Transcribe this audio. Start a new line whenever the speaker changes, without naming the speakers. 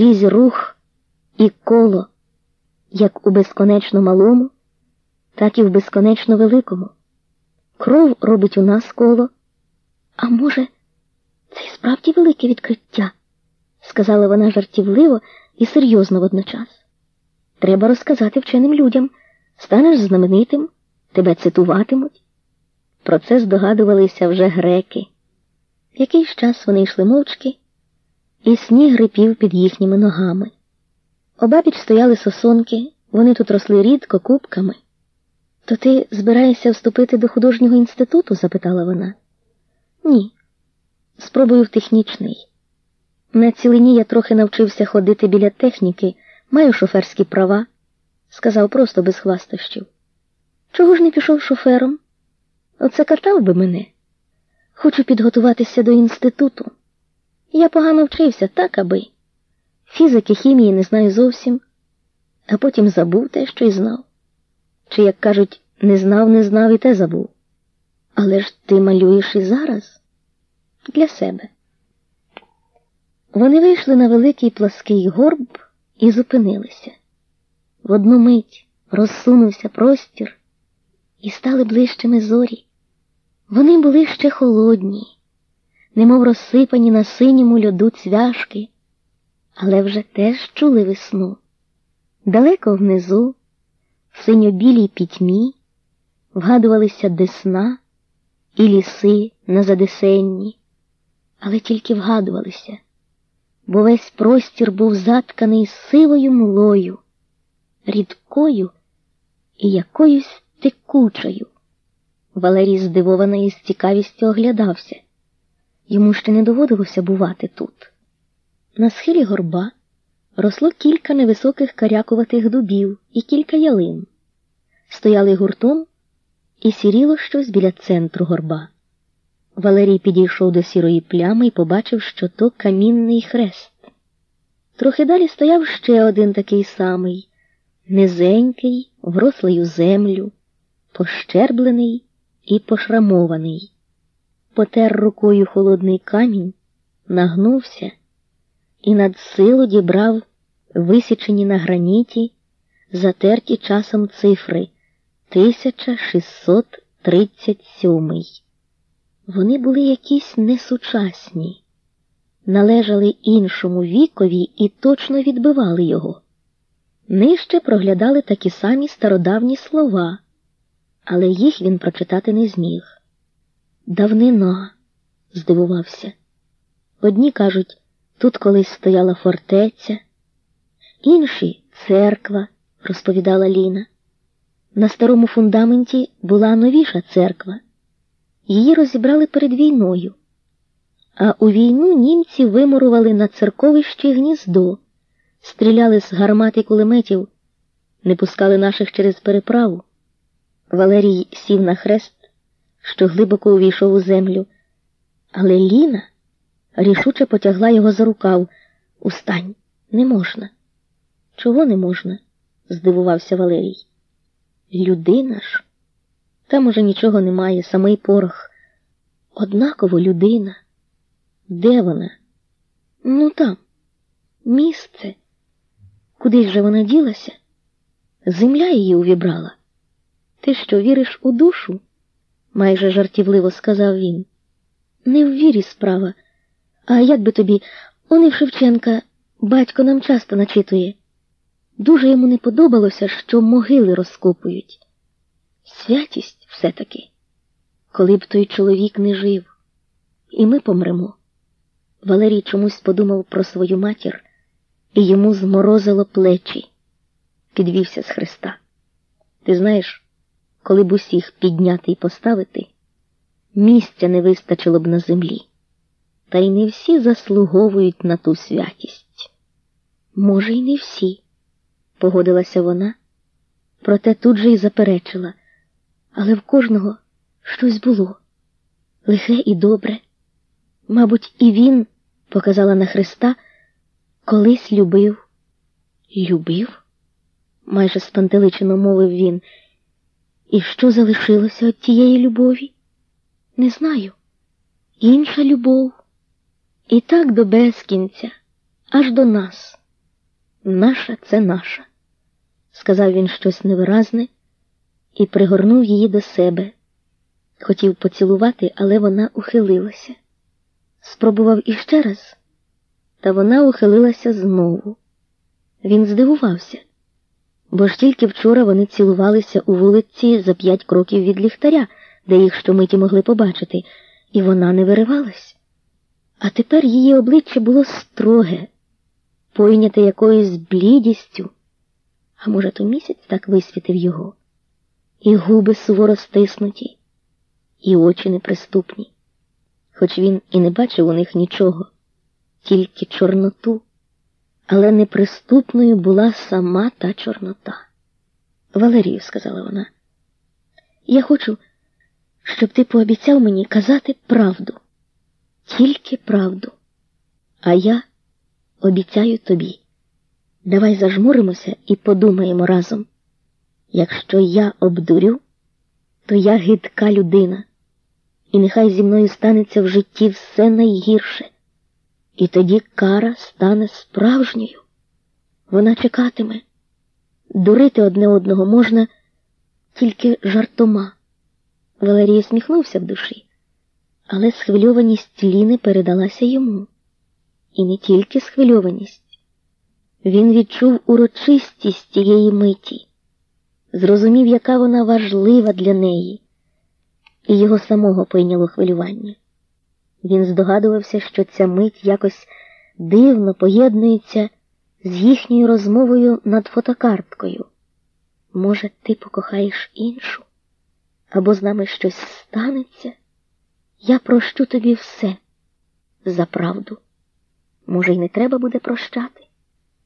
скрізь рух і коло, як у безконечно малому, так і в безконечно великому. Кров робить у нас коло. А може, це і справді велике відкриття, сказала вона жартівливо і серйозно водночас. Треба розказати вченим людям, станеш знаменитим, тебе цитуватимуть. Про це здогадувалися вже греки. Якийсь час вони йшли мовчки, і сніг рипів під їхніми ногами. Обабіч стояли сосонки, вони тут росли рідко кубками. То ти збираєшся вступити до художнього інституту? запитала вона. Ні. Спробую в технічний. На цілині я трохи навчився ходити біля техніки, маю шоферські права, сказав просто без хвастощів. Чого ж не пішов шофером? Оце катав би мене. Хочу підготуватися до інституту. Я погано вчився, так аби. Фізики, хімії не знаю зовсім, а потім забув те, що й знав. Чи, як кажуть, не знав, не знав і те забув. Але ж ти малюєш і зараз для себе. Вони вийшли на великий плаский горб і зупинилися. В одну мить розсунувся простір і стали ближчими зорі. Вони були ще холодні, немов розсипані на синьому льоду цвяшки, але вже теж чули весну. Далеко внизу, в синьо-білій пітьмі, вгадувалися десна і ліси на задесенні, але тільки вгадувалися, бо весь простір був затканий сивою млою, рідкою і якоюсь текучою. Валерій здивований і з цікавістю оглядався. Йому ще не доводилося бувати тут. На схилі горба росло кілька невисоких карякуватих дубів і кілька ялин. Стояли гуртом і сіріло щось біля центру горба. Валерій підійшов до сірої плями і побачив, що то камінний хрест. Трохи далі стояв ще один такий самий, низенький, врослий у землю, пощерблений і пошрамований. Потер рукою холодний камінь, нагнувся і над силу дібрав висічені на граніті, затерті часом цифри 1637. Вони були якісь несучасні, належали іншому вікові і точно відбивали його. Нижче проглядали такі самі стародавні слова, але їх він прочитати не зміг. Давнина, здивувався. Одні кажуть, тут колись стояла фортеця, інші церква, розповідала Ліна. На старому фундаменті була новіша церква. Її розібрали перед війною, а у війну німці вимурували на церковищі гніздо, стріляли з гармат і кулеметів, не пускали наших через переправу. Валерій сів на хрест, що глибоко увійшов у землю, але Ліна рішуче потягла його за рукав. Устань, не можна. Чого не можна? здивувався Валерій. Людина ж. Там уже нічого немає, самий порох. Однаково людина. Де вона? Ну там, місце. Куди ж вона ділася? Земля її увібрала. Ти що, віриш у душу? Майже жартівливо сказав він. Не в вірі справа. А як би тобі, он і Шевченка батько нам часто начитує. Дуже йому не подобалося, що могили розкопують. Святість все-таки, коли б той чоловік не жив, і ми помремо. Валерій чомусь подумав про свою матір, і йому зморозило плечі, підвівся з хреста. Ти знаєш, коли б усіх підняти і поставити, місця не вистачило б на землі, та й не всі заслуговують на ту святість. Може, й не всі, погодилася вона, проте тут же й заперечила, але в кожного щось було лихе і добре. Мабуть, і він, показала на Христа, колись любив. Любив? майже спантеличено мовив він. І що залишилося від тієї любові? Не знаю. Інша любов. І так до безкінця, аж до нас. Наша це наша, сказав він щось невиразне і пригорнув її до себе. Хотів поцілувати, але вона ухилилася. Спробував іще раз, та вона ухилилася знову. Він здивувався, бо ж тільки вчора вони цілувалися у вулиці за п'ять кроків від ліхтаря, де їх щомиті могли побачити, і вона не виривалась. А тепер її обличчя було строге, пойняте якоюсь блідістю, а може, то місяць так висвітив його, і губи суворо стиснуті, і очі неприступні, хоч він і не бачив у них нічого, тільки чорноту, але неприступною була сама та чорнота. Валерію, сказала вона, я хочу, щоб ти пообіцяв мені казати правду тільки правду. А я обіцяю тобі. Давай зажмуримося і подумаємо разом. Якщо я обдурю, то я гидка людина, і нехай зі мною станеться в житті все найгірше, і тоді кара стане справжньою. Вона чекатиме. Дурити одне одного можна тільки жартома. Валерій сміхнувся в душі але схвильованість Ліни передалася йому. І не тільки схвильованість. Він відчув урочистість тієї миті, зрозумів, яка вона важлива для неї, і його самого пойняло хвилювання. Він здогадувався, що ця мить якось дивно поєднується з їхньою розмовою над фотокарткою. Може, ти покохаєш іншу, або з нами щось станеться? Я прощу тобі все за правду. Може, й не треба буде прощати.